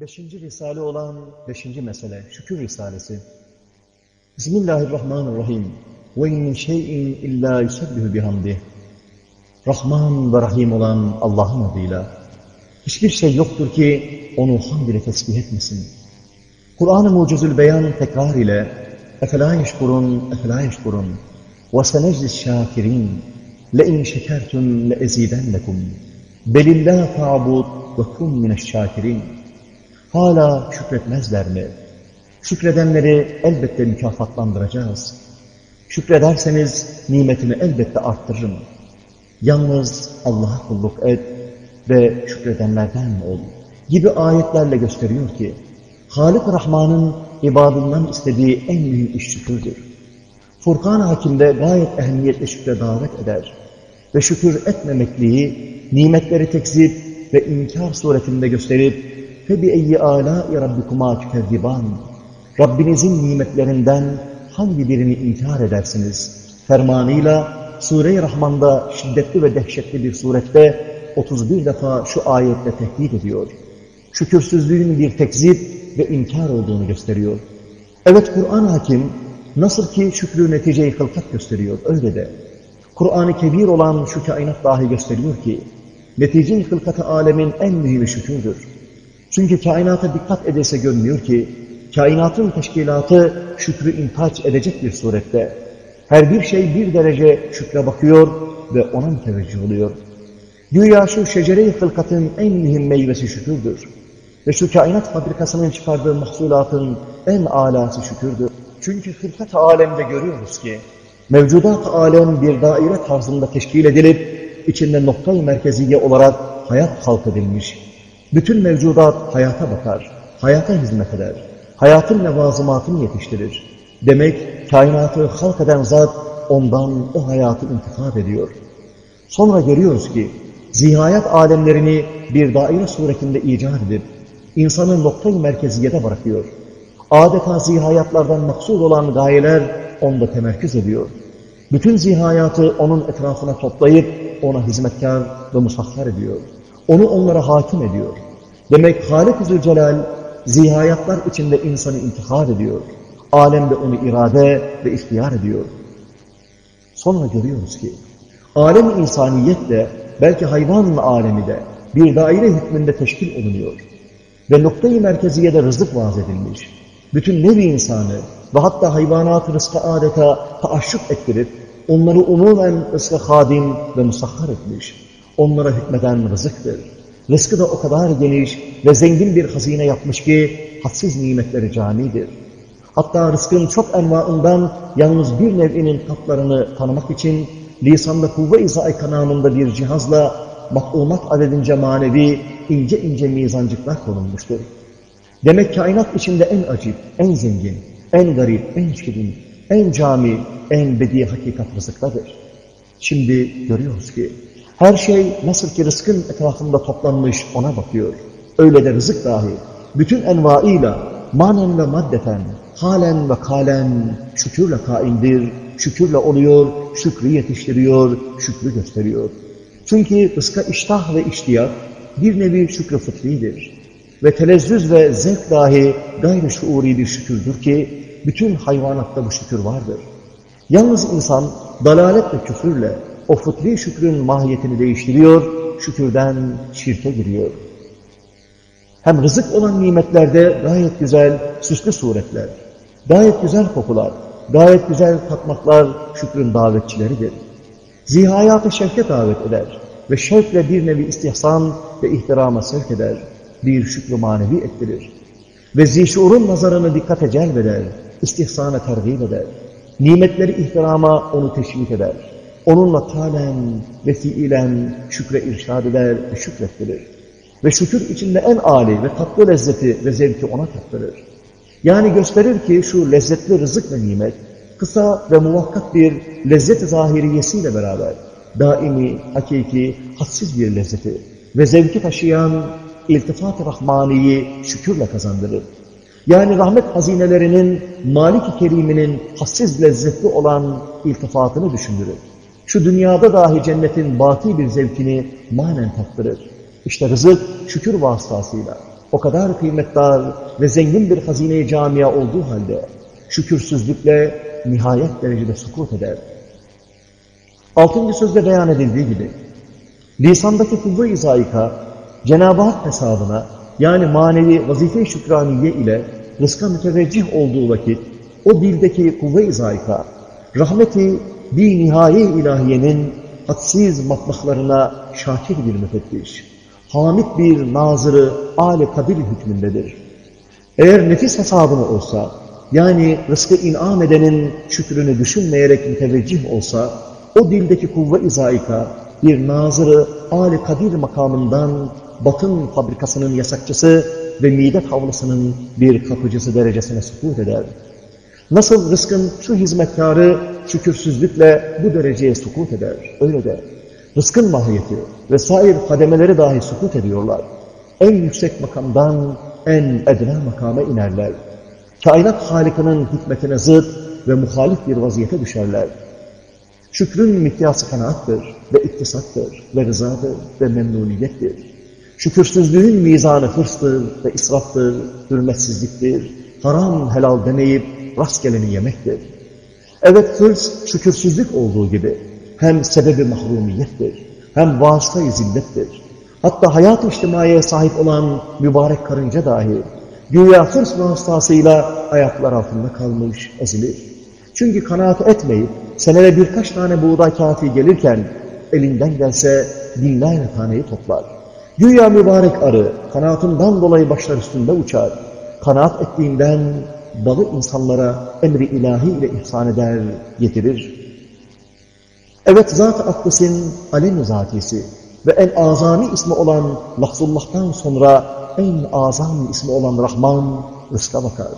Beşinci Risale olan beşinci mesele, şükür Risalesi. Bismillahirrahmanirrahim. Ve in şeyin illa yusebbihü bihamdih. Rahman ve Rahim olan Allah'ın adıyla. Hiçbir şey yoktur ki onu hamd ile tesbih etmesin. Kur'an-ı Mucizül Beyan tekrar ile Efela yeşkurun, efela yeşkurun. Ve senecdis şakirin. Le in şekertun le ezidennekum. Belillah ve kum mineş şakirin. Hala şükretmezler mi? Şükredenleri elbette mükafatlandıracağız. Şükrederseniz nimetimi elbette arttırırım. Yalnız Allah'a kulluk et ve şükredenlerden ol gibi ayetlerle gösteriyor ki Halik Rahman'ın ibadından istediği en mühim iş şükürdür. Furkan Hakim'de gayet ehemmiyetli şükre davet eder ve şükür etmemekliği nimetleri tekzip ve inkar suretinde gösterip فَبِأَيِّ آلَاءِ رَبِّكُمَا تُكَذِّبَانِ Rabbinizin nimetlerinden hangi birini inkar edersiniz? Fermanıyla Sure-i Rahman'da şiddetli ve dehşetli bir surette 31 defa şu ayetle tehdit ediyor. Şükürsüzlüğün bir tekzip ve inkar olduğunu gösteriyor. Evet Kur'an hakim nasıl ki şükrü neticeyi hılkat gösteriyor öyle de. Kur'an-ı Kebir olan şu kainat dahi gösteriyor ki netice-i hılkat alemin en mühimi şükürdür. Çünkü kainata dikkat edilse görmüyor ki, kainatın teşkilatı şükrü intaç edecek bir surette. Her bir şey bir derece şükre bakıyor ve ona müteveccih oluyor. Güya şu şecere-i hılkatın en mühim meyvesi şükürdür. Ve şu kainat fabrikasının çıkardığı mahsulatın en alası şükürdür. Çünkü hılkat alemde görüyoruz ki, mevcudat alem bir daire tarzında teşkil edilip, içinde noktayı merkeziye olarak hayat halk edilmiş. Bütün mevcudat hayata bakar, hayata hizmet eder, hayatın levazımatını yetiştirir. Demek kainatı halk eden zat ondan o hayatı intikab ediyor. Sonra görüyoruz ki zihayat alemlerini bir daire suretinde icat edip insanın noktayı merkeziyete bırakıyor. Adeta zihayatlardan maksud olan gayeler onda temerküz ediyor. Bütün zihayatı onun etrafına toplayıp ona hizmetkar ve musahhar ediyor. Onu onlara hakim ediyor. Demek Halik-i Zülcelal zihayatlar içinde insanı intihar ediyor. Alemde onu irade ve ihtiyar ediyor. Sonra görüyoruz ki alem insaniyet de belki hayvan alemi de bir daire hükmünde teşkil olunuyor. Ve noktayı merkeziyede rızık vaaz edilmiş. Bütün nevi insanı ve hatta hayvanat rızkı adeta taaşşuk ettirip onları umumen rızka hadim ve musahhar etmiş. Onlara hükmeden rızıktır. Rızkı da o kadar geniş ve zengin bir hazine yapmış ki hadsiz nimetleri camidir. Hatta rızkın çok envaından yalnız bir nev'inin tatlarını tanımak için lisanda kuvve-i zai kanamında bir cihazla maklumat adedince manevi ince ince mizancıklar konulmuştur. Demek kainat içinde en acip, en zengin, en garip, en şirin, en cami, en bedi hakikat rızıktadır. Şimdi görüyoruz ki her şey nasıl ki rızkın etrafında toplanmış ona bakıyor. Öyle de rızık dahi bütün envaıyla manen ve maddeten, halen ve kalen şükürle kaimdir, şükürle oluyor, şükrü yetiştiriyor, şükrü gösteriyor. Çünkü rızka iştah ve iştiyak bir nevi şükrü fıtridir. Ve telezzüz ve zevk dahi gayri şuuri bir şükürdür ki bütün hayvanatta bu şükür vardır. Yalnız insan dalalet ve küfürle o fıtri şükrün mahiyetini değiştiriyor, şükürden şirke giriyor. Hem rızık olan nimetlerde gayet güzel, süslü suretler, gayet güzel kokular, gayet güzel tatmaklar şükrün davetçileridir. Zihayatı şevke davet eder ve şevkle bir nevi istihsan ve ihtirama sevk eder, bir şükrü manevi ettirir. Ve zişurun nazarını dikkate celbeder, istihsana tergib eder. Nimetleri ihtirama onu teşvik eder. Onunla talen ve şükre irşad eder ve şükrettirir. Ve şükür içinde en âli ve tatlı lezzeti ve zevki ona tattırır. Yani gösterir ki şu lezzetli rızık ve nimet, kısa ve muvakkat bir lezzet-i zahiriyesiyle beraber, daimi, hakiki, hadsiz bir lezzeti ve zevki taşıyan iltifat-ı rahmaniyi şükürle kazandırır. Yani rahmet hazinelerinin Malik-i Kerim'inin hassiz lezzetli olan iltifatını düşündürür. Şu dünyada dahi cennetin baki bir zevkini manen tattırır. İşte rızık şükür vasıtasıyla o kadar kıymetdar ve zengin bir hazine-i camia olduğu halde şükürsüzlükle nihayet derecede sukut eder. Altıncı sözde beyan edildiği gibi lisandaki zayika Cenab-ı Hak hesabına yani manevi vazife-i şükraniye ile rızka müteveccih olduğu vakit o dildeki kuvve-i zayika rahmeti bir nihaye ilahiyenin hadsiz matbahlarına şakir bir müfettiş, hamid bir nazırı âli kadir hükmündedir. Eğer nefis hesabını olsa, yani rızkı inam edenin şükrünü düşünmeyerek müteveccih olsa, o dildeki kuvve-i zaika bir nazırı âli kadir makamından batın fabrikasının yasakçısı ve midet havlusının bir kapıcısı derecesine sukut eder. Nasıl rızkın şu hizmetkarı şükürsüzlükle bu dereceye sukut eder, öyle de rızkın mahiyeti ve sair kademeleri dahi sukut ediyorlar. En yüksek makamdan en edna makama inerler. Kainat Halika'nın hikmetine zıt ve muhalif bir vaziyete düşerler. Şükrün mikyası kanaattır ve iktisattır ve rızadır ve memnuniyettir. Şükürsüzlüğün mizanı hırstır ve israftır, hürmetsizliktir, haram helal demeyip rastgeleni yemektir. Evet hırs şükürsüzlük olduğu gibi hem sebebi mahrumiyettir, hem vasıta-i zillettir. Hatta hayat-ı içtimaiye sahip olan mübarek karınca dahi güya hırs vasıtasıyla ayaklar altında kalmış, ezilir. Çünkü kanaat etmeyip senede birkaç tane buğday kafi gelirken elinden gelse binlerce taneyi toplar. Güya mübarek arı kanaatından dolayı başlar üstünde uçar. Kanaat ettiğinden balı insanlara emri ilahi ile ihsan eder, getirir. Evet zat-ı akdesin alem zatisi ve en azami ismi olan Lafzullah'tan sonra en azam ismi olan Rahman rızka bakar.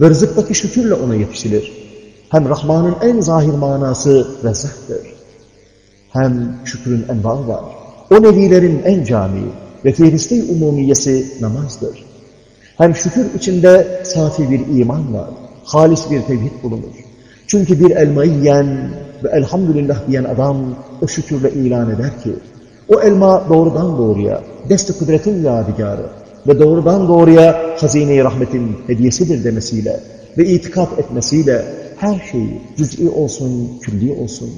Ve rızıktaki şükürle ona yetişilir. Hem Rahman'ın en zahir manası rezzaktır. Hem şükrün envaı var. O nevilerin en cami ve fihriste umumiyesi namazdır. Hem şükür içinde safi bir iman var, halis bir tevhid bulunur. Çünkü bir elmayı yiyen ve elhamdülillah diyen adam o şükürle ilan eder ki, o elma doğrudan doğruya dest-i kudretin yadigarı ve doğrudan doğruya hazine-i rahmetin hediyesidir demesiyle ve itikat etmesiyle her şeyi cüz'i olsun, külli olsun,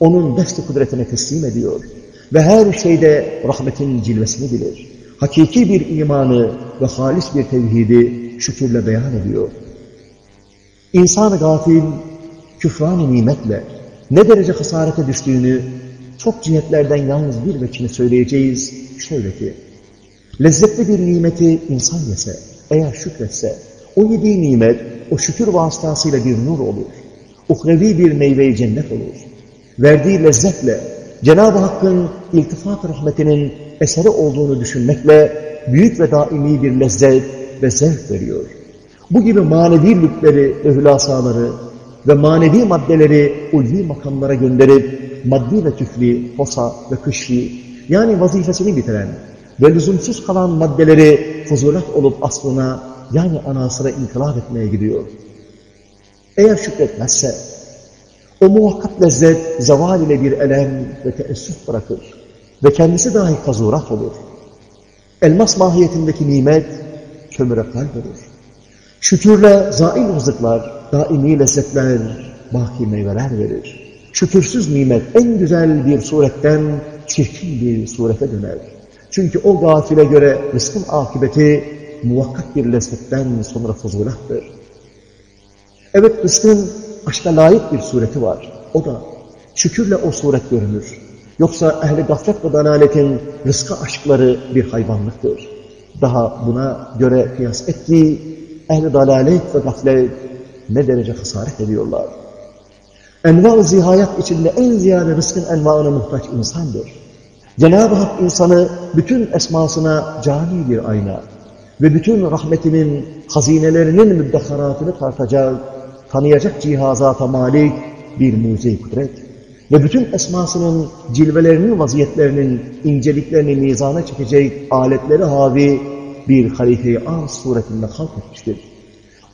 onun dest-i kudretine teslim ediyor ve her şeyde rahmetin cilvesini bilir. Hakiki bir imanı ve halis bir tevhidi şükürle beyan ediyor. İnsan-ı gafil, küfran-ı nimetle ne derece hasarete düştüğünü çok cihetlerden yalnız bir veçini söyleyeceğiz. Şöyle ki, lezzetli bir nimeti insan yese, eğer şükretse, o yediği nimet, o şükür vasıtasıyla bir nur olur. Uhrevi bir meyve cennet olur. Verdiği lezzetle Cenab-ı Hakk'ın iltifat rahmetinin eseri olduğunu düşünmekle büyük ve daimi bir lezzet ve zevk veriyor. Bu gibi manevi lütleri ve hülasaları ve manevi maddeleri ulvi makamlara gönderip maddi ve tüfli, posa ve kışri yani vazifesini bitiren ve lüzumsuz kalan maddeleri fuzulat olup aslına yani anasına inkılap etmeye gidiyor. Eğer şükretmezse o muhakkak lezzet zeval ile bir elem ve teessüf bırakır ve kendisi dahi kazurat olur. Elmas mahiyetindeki nimet kömüre kalp olur. Şükürle zail rızıklar, daimi lezzetler, baki meyveler verir. Şükürsüz nimet en güzel bir suretten çirkin bir surete döner. Çünkü o gafile göre rızkın akıbeti muvakkak bir lezzetten sonra fuzulattır. Evet rızkın aşka layık bir sureti var. O da şükürle o suret görünür. Yoksa ehli gaflet ve dalaletin rızka aşkları bir hayvanlıktır. Daha buna göre kıyas ettiği ehli dalalet ve gaflet ne derece hasaret ediyorlar. Enva-ı zihayat içinde en ziyade rızkın envaına muhtaç insandır. Cenab-ı Hak insanı bütün esmasına cani bir ayna ve bütün rahmetinin hazinelerinin müddeharatını tartacak, tanıyacak cihazata malik bir mucize kudret ve bütün esmasının cilvelerinin, vaziyetlerinin inceliklerini mizana çekecek aletleri havi bir halife-i arz suretinde halk etmiştir.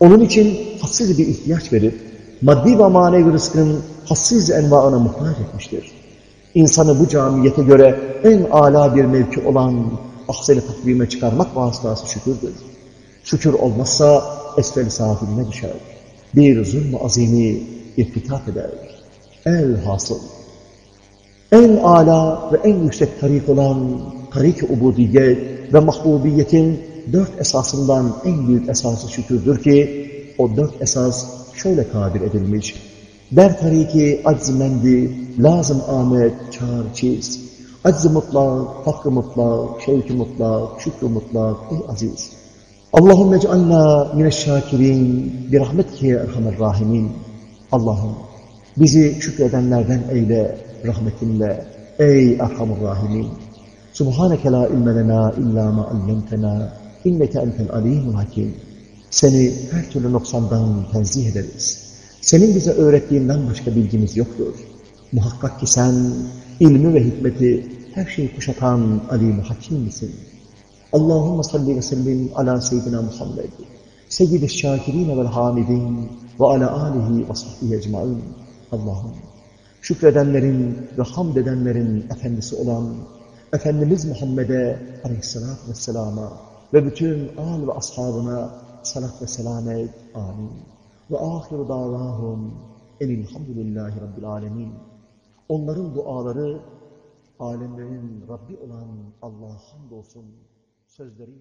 Onun için hassiz bir ihtiyaç verip, maddi ve manevi rızkın hassiz envaına muhtaç etmiştir. İnsanı bu camiyete göre en âlâ bir mevki olan ahseni takvime çıkarmak vasıtası şükürdür. Şükür olmazsa esfel sahiline düşer. Bir zulm azimi irtikap eder. El hasıl. En ala ve en yüksek tarik olan tarik-i ubudiyet ve mahbubiyetin dört esasından en büyük esası şükürdür ki o dört esas şöyle tabir edilmiş. Der tariki acz mendi, lazım ahmet, çağır çiz. Acz mutlak, hakkı mutlak, şevki mutlak, şükrü mutlak, ey aziz. Allahümme ec'alna mineşşakirin bir rahmetke erhamer rahimin. Allah'ım bizi şükredenlerden eyle rahmetinle ey erhamur rahimin. Subhaneke la ilme lena illa ma allemtena inneke entel alimul hakim. Seni her türlü noksandan tenzih ederiz. Senin bize öğrettiğinden başka bilgimiz yoktur. Muhakkak ki sen ilmi ve hikmeti her şeyi kuşatan alim hakim misin? Allahümme salli ve sellim ala seyyidina Muhammed. Seyyid-i şakirine vel hamidin ve ala alihi ve sahbihi ecmain. Allah'ım şükredenlerin ve hamd edenlerin efendisi olan Efendimiz Muhammed'e aleyhissalatü vesselama ve bütün al ve ashabına salat ve selam et. Amin. Ve ahiru davahum enilhamdülillahi rabbil alemin. Onların duaları alemlerin Rabbi olan Allah'a hamdolsun sözleri